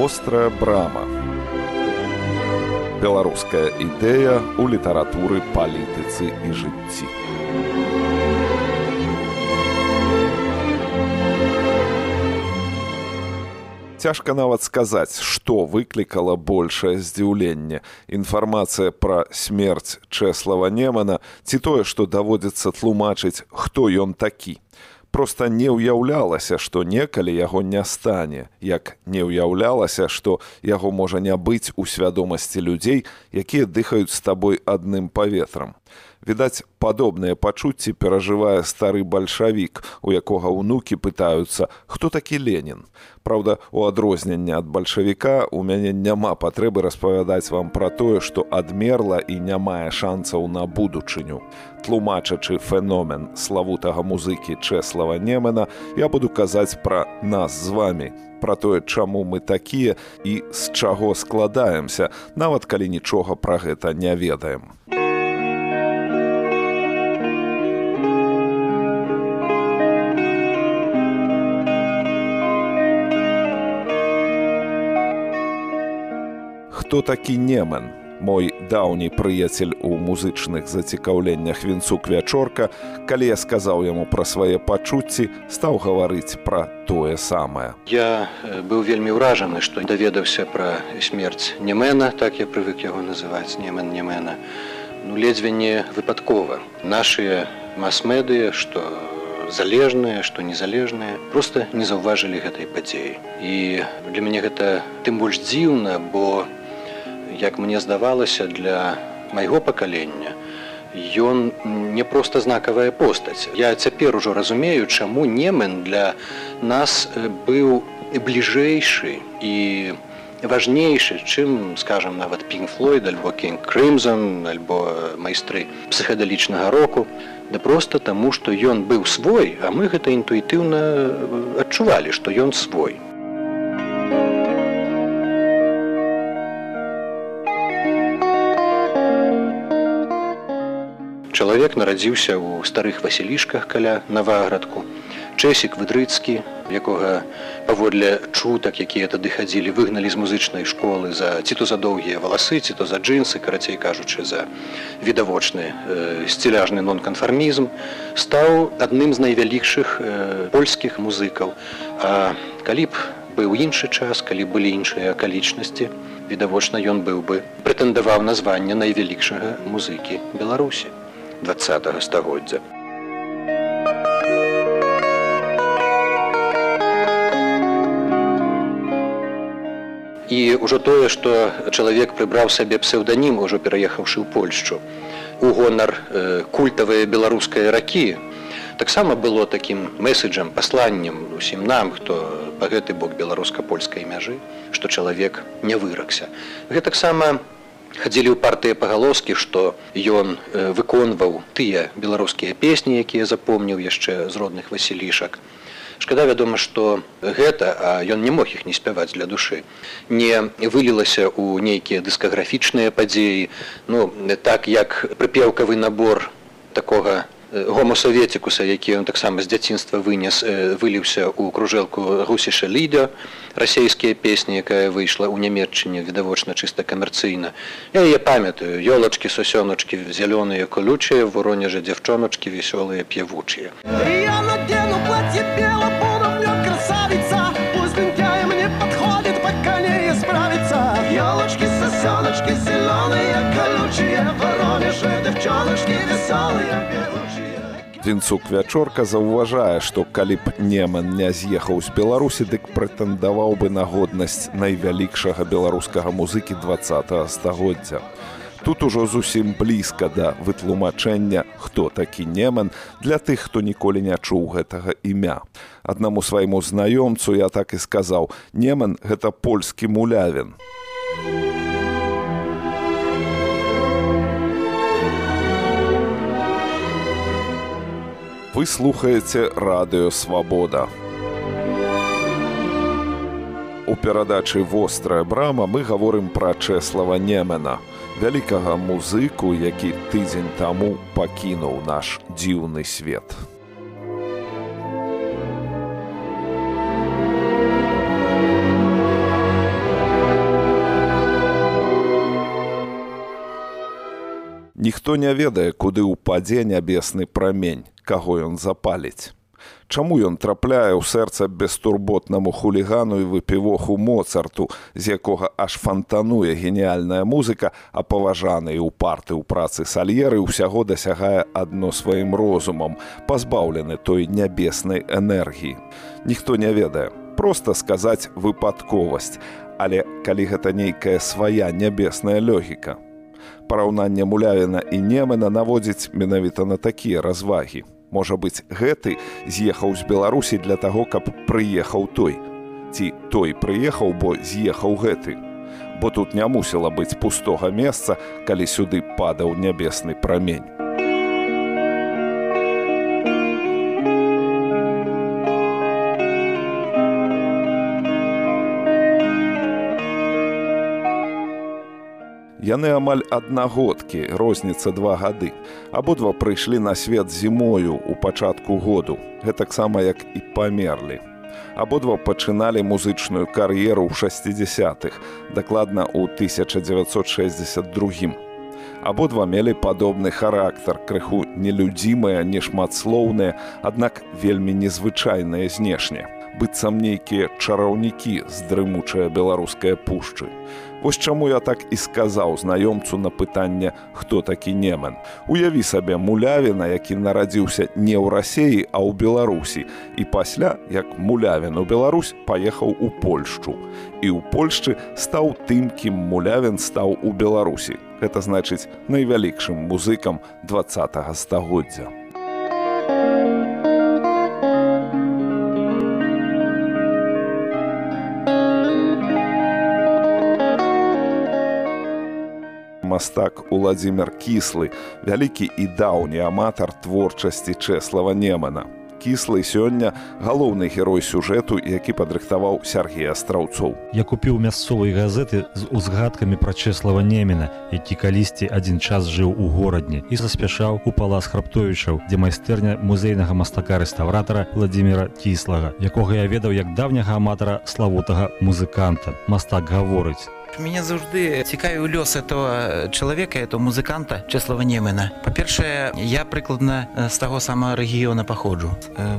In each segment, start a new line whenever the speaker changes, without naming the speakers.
вострая брама. Беларуская ідэя ў літаратуры палітыцы і жыцці. Цяжка нават сказаць, што выклікала большае здзіўленне. Інфармацыя пра смерць Чэслава Немана ці тое, што даводзіцца тлумачыць, хто ён такі проста не ўяўлялася, што некалі яго не стане, як не ўяўлялася, што яго можа не быць у свядомасці людзей, якія дыхаюць з табой адным паветрам. Відаць, падобныя пачуцці перажывае стары бальшавік, у якога ўнукі пытаюцца, хто такі Ленін. Праўда, у адрозненне ад бальшавіка у мяне няма патрэбы распавядаць вам пра тое, што адмерла і не мае шанцаў на будучыню. Тлумачачы феномен славутага музыкі Чэслава Немена, я буду казаць пра нас з вами, пра тое, чаму мы такія і з чаго складаемся, нават калі нічога пра гэта не ведаем. хто такі немен мой даўні прыяцель у музычных зацікаўленнях вінцук вячорка калі я сказаў яму пра свае пачуцці стаў гаварыць пра тое самае.
Я быў вельмі ўражаны што даведаўся пра смерць немена так я прывык яго называць немен немена ну ледзьве не выпадкова. Нашыя мас-медыя што залежныя што незалежныя просто не заўважылі гэтай падзеі. І для мяне гэта тым больш дзіўна бо як мне здавалася для майго пакалення ён не проста знакавая постаць. Я цяпер ужо разумею чаму немен для нас быў бліжэйшы і важнейшы чым скажем нават пінфлойд альбо кен крымзон альбо майстры псіхадалічнага року. Да просто таму што ён быў свой а мы гэта інтуітыўна адчувалі што ён свой чалавек нарадзіўся ў старых васілішках каля наваградку. Чэсік выдрыцкі якога паводле чутак якія тады хадзілі выгналі з музычнай школы за ці то за доўгія валасы ці то за джинсы карацей кажучы за відавочны э, сціляжны нонканфармізм стаў адным з найвялікшых э, польскіх музыкаў. А калі б быў іншы час калі былі іншыя акалічнасці відавочна ён быў бы прэтэндаваў названне найвялікшага музыкі беларусі 20 стагоддзя. І ўжо тое, што чалавек прыбраў сабе псеўданім, ужо пераехаўшы ў Польшчу. У гонар э, культавыя беларускай ракі таксама было такім месседжам пасланнем усім нам, хто па гэты бок беларуска-польскай мяжы, што чалавек не выракся. Гэтаксама хадзілі ў партыя пагалоскі што ён э, выконваў тыя беларускія песні якія запомніў яшчэ з родных васілішак. Шкада вядома што гэта а ён не мог іх не спяваць для душы не вылілася ў нейкія дыскаграфічныя падзеі. Ну так як прыпеўкавы набор такога гомасаветікуса які ён таксама з дзяцінства вынес выліўся ў кружэлку гусіша лідя расійскія песні якая выйшла ў нямметчыне відавочна чыста камерцыйна я яе памятаю. Ёлачкі сусёначкі зялёныя колючыя воронежа дзяўчоначкі вясёлыя п'явучыя ёлачкі сосёначкі зялёныя колючыя воронежа дзяўчоначкі вясёлыя п'явучыя
Вінцук вячорка заўважае, што калі б Немен не з'ехаў з Беларусі, дык прэтэндаваў бы на годнасць найвялікшага беларускага музыкі два стагоддзя. Тут ужо зусім блізка да вытлумачэння, хто такі Немен для тых, хто ніколі не чуў гэтага імя. Аднаму свайму знаёмцу я так і сказаў: Немен гэта польскі мулявін. вы слухаеце радыёвабода. У перадачы вострая брама мы гаворым пра чэслава немена, вялікага музыку, які тыдзень таму пакінуў наш дзіўны свет. Ніхто не ведае, куды ўпадзе нябесны прамень каго ён запаліць. Чаму ён трапляе ў сэрца бестурботнаму хулігану і выпівоху моцарту, з якога аж фантануе геніяльная музыка, а паважаны і ўпарты ў працы сальеры ўсяго дасягае адно сваім розумам, пазбаўлены той нябеснай энергіі. Ніхто не ведае, проста сказаць выпадковасць, але калі гэта нейкая свая нябесная лёгіка. Параўнанне мулявіна і немена наводзіць менавіта на такія развагі. Можа быць гэты з'ехаў з беларусі для таго каб прыехаў той. Ці той прыехаў бо з'ехаў гэты. Бо тут не мусіла быць пустога месца калі сюды падаў нябесны прамень Яны амаль аднагодкі, розніца два гады. Абодва прыйшлі на свет зімою ў пачатку году, гэтаксама як і памерлі. Абодва пачыналі музычную кар'еру ў 60-х, дакладна ў 1962. Абодва мелі падобны характар, крыху нелюдзімыя, нешматслоўныя, аднак вельмі незвычайныя знешне. быццам нейкія чараўнікі з дрымучая беларуская пушчы. Вось чаму я так і сказаў знаёмцу на пытанне, хто такі немен. Уяві сабе мулявіна, які нарадзіўся не ў рассеі, а ў Беларусі. І пасля, як мулявін у Беларусь паехаў у Польшчу. І ў Польшчы стаў тым, кім мулявін стаў у Беларусі. Гэта значыць найвялікшым музыкам два стагоддзя. Мастак Уладзімир кіслы, вялікі і даўні аматар творчасці Чэслава Немана. Кіслы сёння галоўны герой сюжэту, які падрыхтаваў Сергій Астраўцоў.
Я купіў мясцовыя газеты з узгадкамі пра Чэслава Немена, які калісьці адзін час жыў у горадні і заспяшаў у палас храптовічаў, дзе майстэрня музейнага мастака рэстаўратара Владзіміра Кіслага, якога я ведаў як давняга аматара славутага музыканта. Мастак гаворыць.
Мяне заўжды цікавіў лёс этого чалавека этого музыканта Чеслава Немена. Па-першае, я прыкладна з таго самага рэгіёна паходжу.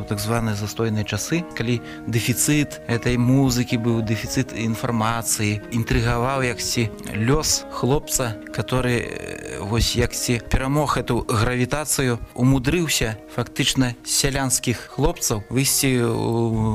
так званыя застойныя часы, калі дэфіцыт этой музыкі быў дэфіцыт інфармацыі, інтрыгаваў яксьці лёс хлопца, который вось яксьці перамог эту гравітацыю, умудрыўся фактычна сялянскіх хлопцаў выйсці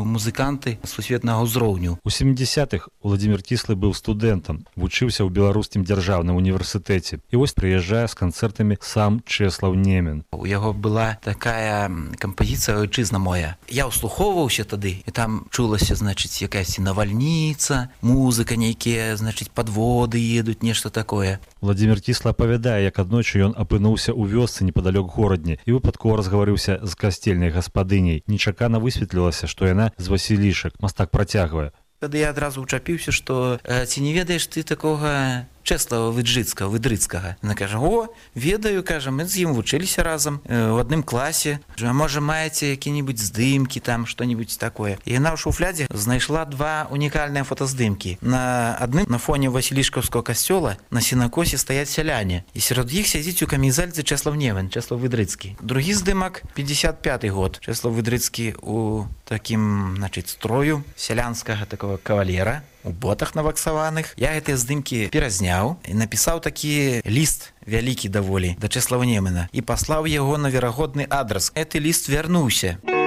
музыканты сусветнага ўзроўню.
У 70-х Владзімир Кіслы быў студэнт студэнтам вучыўся ў беларускім дзяржаўным універсітэце і вось прыязджае з канцэртамі сам чэслаў немен
у яго была такая кампазіцыя айчызна моя я ўслухоўваўся тады і там чулася значыць якаясь навальніца музыка нейкія значыць подводы едуць нешта такое.
Владимир кісла апавядае як аднойчы ён апынуўся ў вёсцы непадалёк горадні і выпадкова разгаварыўся з касцельнай гаспадыняй нечакана высветлілася што яна з васілішак мастак працягвае
Тады я адразу ўчапіўся, што ці не ведаеш ты такога Чэслава выджыцкага выдрыцкага. На кажа о ведаю кажа мы з ім вучыліся разам у адным класе а можа маеце які-небудзь здымкі там что-нибудь такое? І яна ў шуфлядзе знайшла два унікальныя фотаздымкі. На адным на фоне васілішкаўскага касцёла на сенакосе стаяць сяляне. І сярод іх сядзіць у камізальцы чэслав невен чэслав выдрыцкі. Другі здымак 55 год. Чэслав выдрыцкі у такім значыць строю сялянскага такого кавалера у ботах наваксаваных. Я гэтыя здымкі перазняў і напісаў такі ліст вялікі даволі да чэслава немена і паслаў яго на верагодны адрас. Гэты ліст вярнуўся. у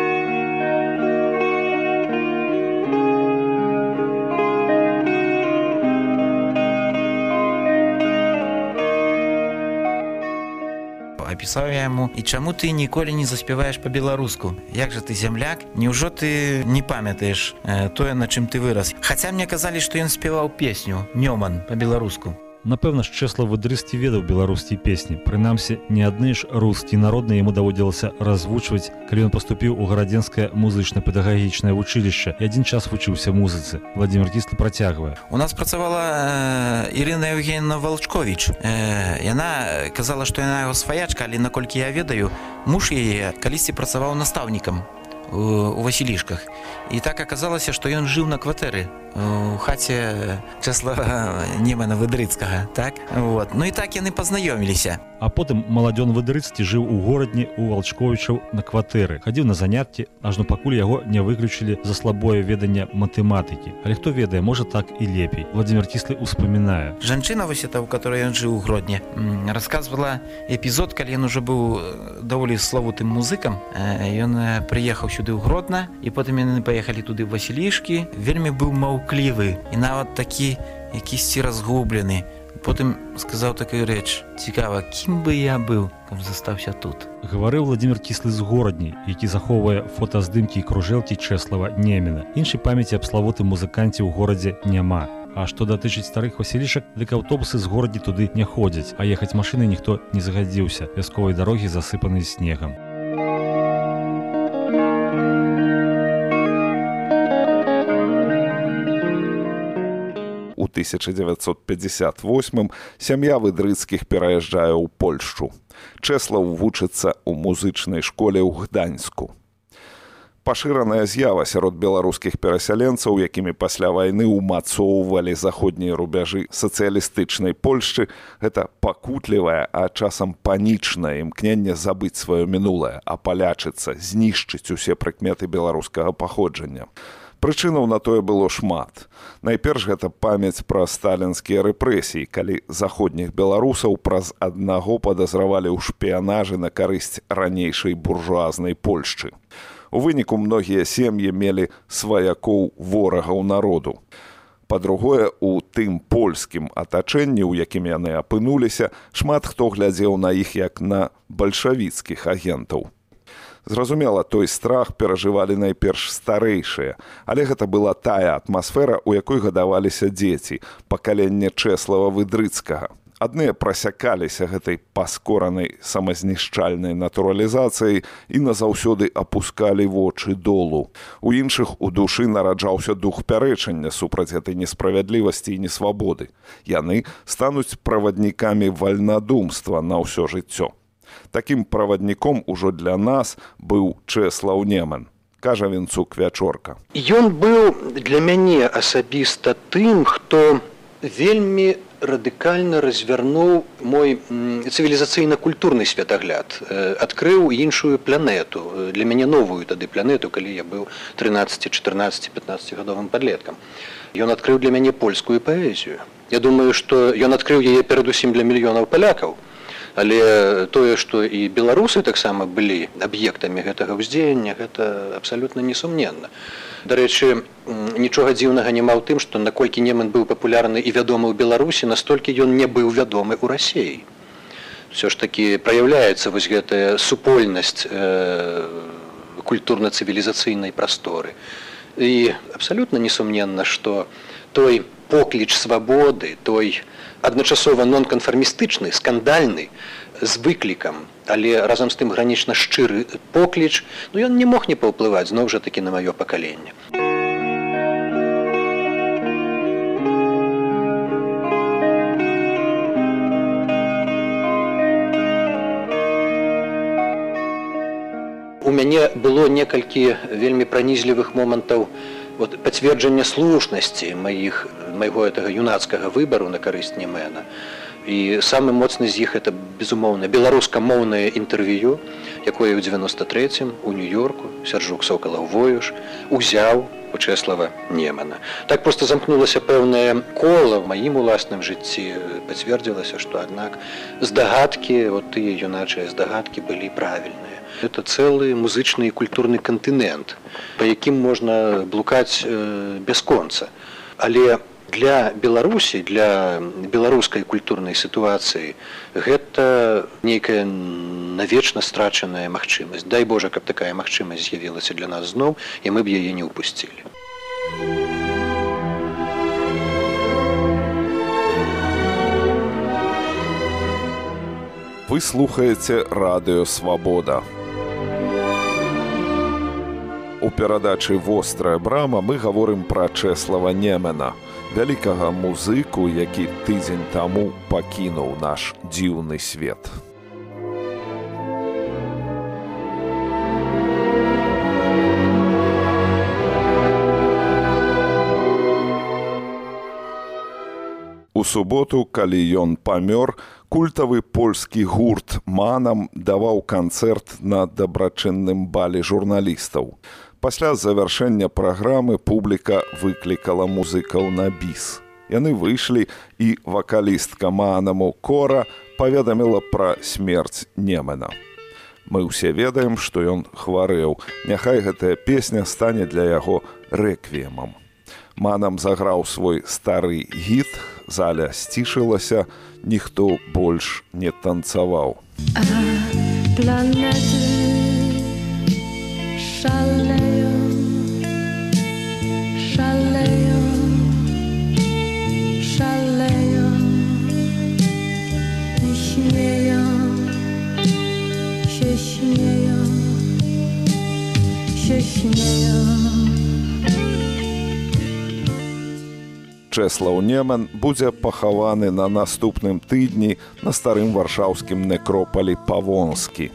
напісаў я яму і чаму ты ніколі не заспяваеш па-беларуску як жа ты зямляк Няўжо ты не памятаеш э, тое на чым ты вырас Хаця мне казалі што ён спяваў песню нёман па-беларуску
Напэўна ж чэсла выдрысці ведаў беларускія песні. Прынамсі, не адны ж рускі народны яму даводзілася развучваць, калі ён паступіў у гарадзенскае музычна-педагагічнае вучылішча і адзін час вучыўся музыцы. Владзімир кісты працягвае.
У нас працавала э, Ірына Евгеньевна Валчковіч. Э, яна казала, што яна яго сваячка, але наколькі я ведаю, муж яе калісьці працаваў настаўнікам у васілішках. І так аказалася што ён жыў на кватэры у хаце часла немана выдрыцкага так? Вот. Ну і так яны пазнаёміліся.
А потым маладзён выдрыцкі жыў у горадні у валчковічаў на кватэры. Хадзіў на заняткі ажно пакуль яго не выключылі за слабое веданне матэматыкі. Але хто ведае можа так і лепей. Владимир кіслы успамінае.
Жанчына вось это у которой ён жыў у гродні рассказывала эпізод калі ён уже быў даволі славутым музыкам. Ён прыехаў сюды ў гродна і потым яны паехалі туды васілішкі. Вельмі быў маўклівы і нават такі якісьці разгублены потым сказаў такую рэч. Цікава кім бы я быў каб застаўся тут?
Гаварыў владимир кіслы з горадні які захоўвае фотаздымкі і кружэлкі чэслава немена іншай памяці аб славутым музыканце ў горадзе няма. А што датычыць старых васілішак дык аўтобусы з горадні туды не ходзяць а ехаць машыны ніхто не загадзіўся вясковай дарогі засыпаны снегам
1958 сям'я выдрыцкіх пераязджае ў Польшчу. Чэслаў вучыцца ў музычнай школе ў гданьску. Пашыраная з'ява сярод беларускіх перасяленцаў, якімі пасля вайны ўмацоўвалі заходнія рубяжы сацыялістычнай Польшчы, гэта пакутлівае, а часам панічнае імкненне забыць сваё мінулае, апалячыцца, знішчыць усе прыкметы беларускага паходжання. Прычынаў на тое было шмат. Найперш гэта памяць пра сталінскія рэпрэсіі, калі заходніх беларусаў праз аднаго падазравалі ў шпіянажы на карысць ранейшай буржуазнай Польшчы. У выніку многія сем'і мелі сваякоў ворагаў народу. Па-другое, у тым польскім атачэнні, у якім яны апынуліся, шмат хто глядзеў на іх як на бальшавіцкіх агентаў. Зразумела, той страх перажывалі найперш старэйшыя, але гэта была тая атмасфера, у якой гадаваліся дзеці, пакаленне чэслава выдрыцкага. Адныя прасякаліся гэтай паскоранай самазнішчальнай натуралізацыяй і назаўсёды апускалі вочы долу. У іншых у душы нараджаўся дух пярэчання супраць гэтай несправядлівасці і несвабоды. Яны стануць праваднікамі вальнадумства на ўсё жыццё такім правадніком ужо для нас быў чэслаў неман кажа вінцук вячорка
ён быў для мяне асабіста тым хто вельмі радыкальна развярнуў мой цывілізацыйна-культурны святагляд адкрыў іншую планету для мяне новую тады планету калі я быў 13 14 15 гадовым подлеткам ён адкрыў для мяне польскую паэзію. Я думаю што ён адкрыў яе перадусім для мільёнаў палякаў але тое што і беларусы таксама былі аб'ектамі гэтага ўздзеяння гэта абсалютна несумненна. Дарэчы нічога дзіўнага няма ў тым што наколькі неман быў папулярны і вядомы ў беларусі настолькі ён не быў вядомы ў рассеі все ж таки праяўляецца вось гэтая супольнасць э, культурна-цывілізацыйнай прасторы. І абсалютна несумненна што той покліч свабоды той адначасова нонканфармістычны скандальны з выклікам але разам з тым гранічна шчыры покліч ну ён не мог не паўплываць зноў жа такі на маё пакаленне. У мяне было некалькі вельмі пранізлівых момантаў. у вот пацверджанне слушнасці маіх майго этого юнацкага выбару на карысць немена і самы моцны з іх это безумоўна беларускамоўнае інтэрв'ю якое ў 93 у нью-йорку сяржук сокала воюш узяў учэслава немана. Так просто замкнулася пэўнае кола в маім уласным жыцці. Пацвердзілася што аднак здагадкі вот тыя юначыя здагадкі былі правільныя это цэлы музычны і культурны кантынент па якім можна блукаць э, бясконца але для беларусі для беларускай культурнай сітуацыі гэта нейкая навечна страчаная магчымасць. Дай божа каб такая магчымасць з'явілася для нас зноў і мы б яе не ўпусцілі.
Вы слухаеце радыё свабода. у У перадачы вострая брама мы гаворым пра чэслава немена, вялікага музыку, які тыдзень таму пакінуў наш дзіўны свет. У суботу, калі ён памёр, культавы польскі гурт манам даваў канцэрт на дабрачынным бале журналістаў. Пасля завяршэння праграмы публіка выклікала музыкаў на біс. Яны выйшлі і вакалістка манаму кора паведаміла пра смерць немена. Мы ўсе ведаем, што ён хварэў. Няхай гэтая песня стане для яго рэквіемам. Манам заграў свой стары гід, заля сцішылася, ніхто больш не танцаваў.
Planety szaleją,
Чэслаў Неман будзе пахаваны на наступным тыдні на старым варшаўскім некропалі павонскі.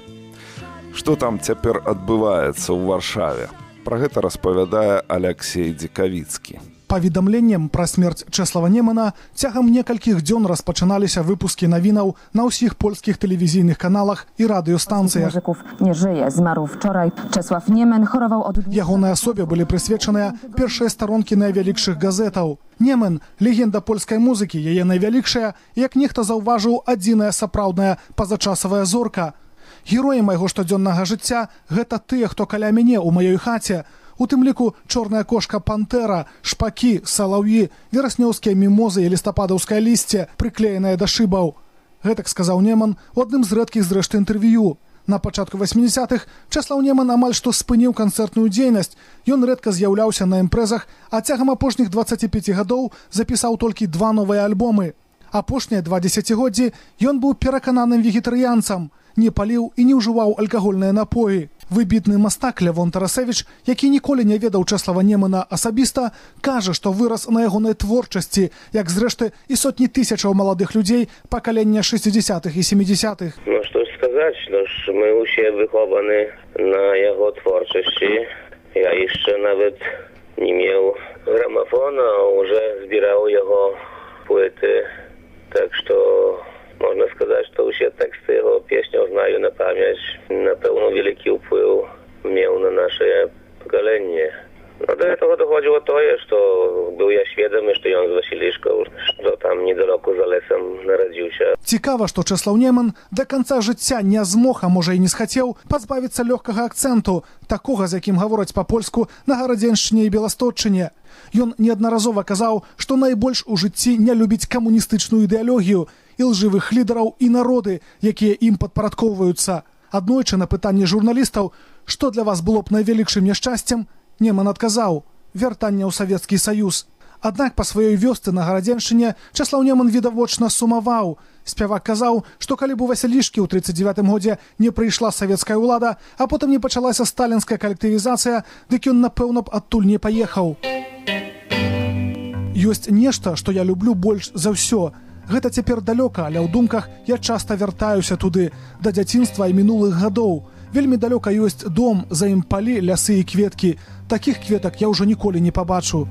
Што там цяпер адбываецца ў варшаве? Пра гэта распавядае Алексей Дзекавіцкі
паведамленнем пра смерць чэслава немана цягам некалькіх дзён распачыналіся выпускі навінаў на ўсіх польскіх тэлевізійных каналах і радыёстанцыях.
Не жые змару. Вчорай чэслав немен хораваў ад
ягонай асобе былі прысвечаныя першыя старонкі найвялікшых газетаў. Немен легенда польскай музыкі яе найвялікшая як нехта заўважыў адзіная сапраўдная пазачасавая зорка. Героі майго штодзённага жыцця гэта тыя хто каля мяне ў маёй хаце у тым ліку чорная кошка пантэра шпакі салаўі вераснёўскія мімозы і лістападаўскае лісце прыклеенае да шыбаў. Гэтак сказаў неман у адным з рэдкіх зрэшты інтэрв'ю. На пачатку 80-х часлаў неман амаль што спыніў канцэртную дзейнасць. Ён рэдка з'яўляўся на імпрэзах а цягам апошніх 25 гадоў запісаў толькі два новыя альбомы. Апошнія два дзесяцігоддзі ён быў перакананым вегетарыянцам не паліў і не ўжываў алкагольныя напоі выбітны мастак лявон тарасевич які ніколі не ведаў часлава немана асабіста кажа што вырас на ягонай творчасці як зрэшты і сотні тысячаў маладых людзей пакалення шестидесятых і семидесятых
ну что сказаць ну ж мы усе выхованы на яго творчасці. Я яшчэ нават не меў грамафона уже збіраў яго поэты так что można сказать, что все тексты его песни знаю на. Напевно, великий вплив miał na nasze pokolenie. No do tego dochodziło to, że był ja świadomy, że on z Wasiliszką, że tam niedaleko za lesem narodził się.
Цікава, што Чэслаў Неман да канца жыцця не змог, а можа і не схацеў пазбавіцца лёгкага акцэнту, такога, з якім гавораць па-польску на гарадзеншчыне і беластотчыне. Ён неаднаразова казаў, што найбольш у жыцці не любіць камуністычную ідэалогію і лжывых лідараў і народы, якія ім падпарадкоўваюцца. Аднойчы на пытанне журналістаў, што для вас было б найвялікшым няшчасцем, Неман адказаў вяртанне ў савецкі саюз. Аднак па сваёй вёсцы на гарадзеншыне часлаў Неман відавочна сумаваў. Спявак казаў, што калі б у васялішкі ў 39 годзе не прыйшла савецкая ўлада, а потым не пачалася сталінская калектывізацыя, дык ён напэўна б адтуль не паехаў. Ёсць нешта, што я люблю больш за ўсё, Гэта цяпер далёка, але ў думках я часта вяртаюся туды да дзяцінства і мінулых гадоў. Вельмі далёка ёсць дом, за ім палі, лясы і кветкі. Такіх кветак я ўжо ніколі не пабачу.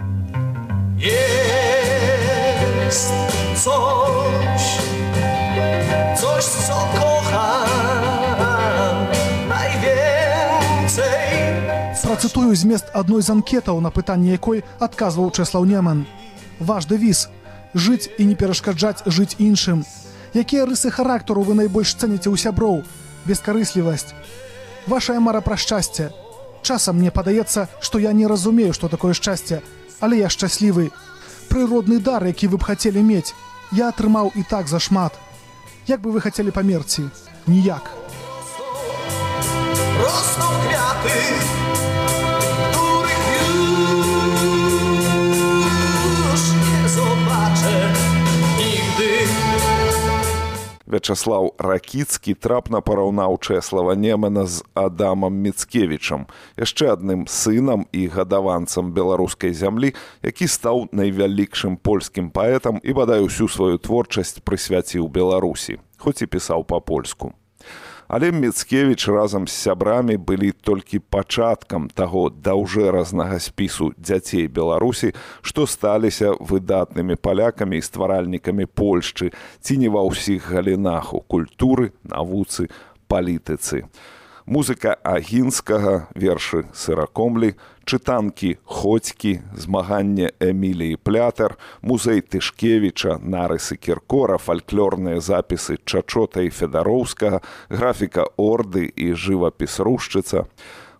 Працытую змест адной з анкетаў на пытанне якой адказваў Чэслаў Неман. Ваш дэвіз жыць і не перашкаджаць жыць іншым. Якія рысы характару вы найбольш цэніце ў сяброў, бескарыслівасць. Вашая мара пра шчасце. Часам мне падаецца, што я не разумею, што такое шчасце, але я шчаслівы. Прыродны дар, які вы б хацелі мець, я атрымаў і так зашмат. Як бы вы хацелі памерці, ніяк. Росту квяты.
Вячаслаў ракіцкі трапна параўнаў чэслава немана з адамам міцкевічам яшчэ адным сынам і гадаванцам беларускай зямлі які стаў найвялікшым польскім паэтам і бадай усю сваю творчасць прысвяціў беларусі хоць і пісаў па-польску Але Мецкевіч разам з сябрамі былі толькі пачаткам таго даўжэразнага спісу дзяцей Беларусі, што сталіся выдатнымі палякамі і стваральнікамі Польшчы ці не ва ўсіх галінах у культуры, навуцы, палітыцы. Музыка агінскага вершы сыракомлі, чытанкі ходзькі, змаганне Эміліі плятар, музей Тышкевіча, нарысы кіркора, фальклорныя запісы Чачота і Федароўскага, графіка орды і жывапіс рушчыца.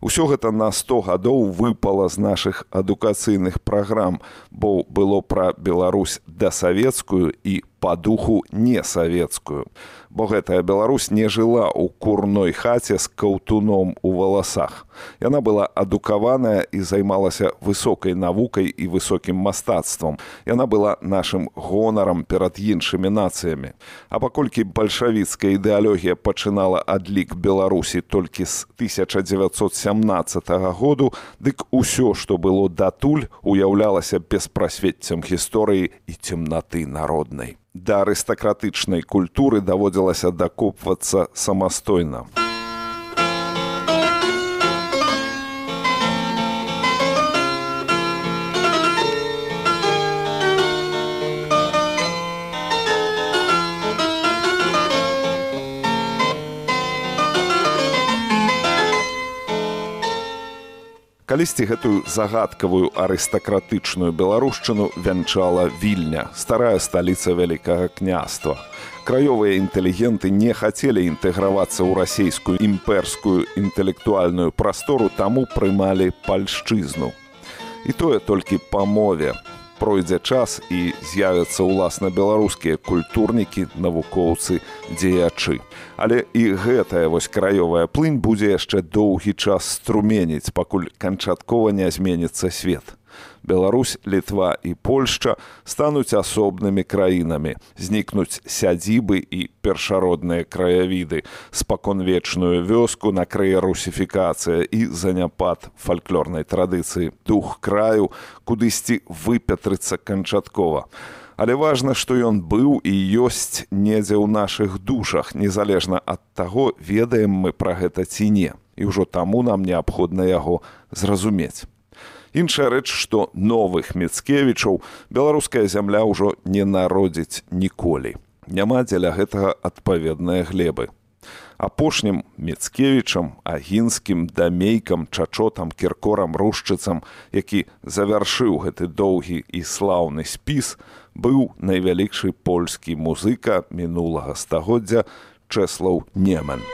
Усё гэта на 100 гадоў выпала з нашых адукацыйных праграм, бо было пра Беларусь дасавецкую і па духу несавецкую. Бо гэтая Беларусь не жыла ў курной хаце з каўтуном у валасах. Яна была адукаваная і займалася высокай навукай і высокім мастацтвам. Яна была нашым гонарам перад іншымі нацыямі. А паколькі бальшавіцкая ідэалогія пачынала адлік Беларусі толькі з 1917 году, дык усё, што было датуль, уяўлялася беспрасвеццем гісторыі і цемнаты народнай да арыстакратычнай культуры даводзілася дакопвацца самастойна. Калісьці гэтую загадкавую арыстакратычную беларушчыну вянчала вільня, старая сталіца вялікага княства. Краёвыя інтэлігенты не хацелі інтэгравацца ў расійскую імперскую інтэлектуальную прастору, таму прымалі пальшчызну. І тое толькі па мове, пройдзе час і з'явяцца ўласна беларускія культурнікі, навукоўцы, дзеячы. Але і гэтая вось краёвая плынь будзе яшчэ доўгі час струменіць, пакуль канчаткова не зменіцца свет. Беларусь, Літва і Польшча стануць асобнымі краінамі, знікнуць сядзібы і першародныя краявіды, спаконвечную вёску накрые русіфікацыя і заняпад фальклорнай традыцыі, дух краю, кудысьці выпятрыцца канчаткова. Але важна, што ён быў і ёсць недзе ў нашых душах, незалежна ад таго, ведаем мы пра гэта ці не. І ўжо таму нам неабходна яго зразумець. Іншая рэч, што новых мецкевічаў беларуская зямля ўжо не народзіць ніколі. Няма дзеля гэтага адпаведныя глебы. Апошнім мецкевічам, агінскім дамейкам, чачотам, кіркорам, рушчыцам, які завяршыў гэты доўгі і слаўны спіс, быў найвялікшы польскі музыка мінулага стагоддзя Чэслаў Немен.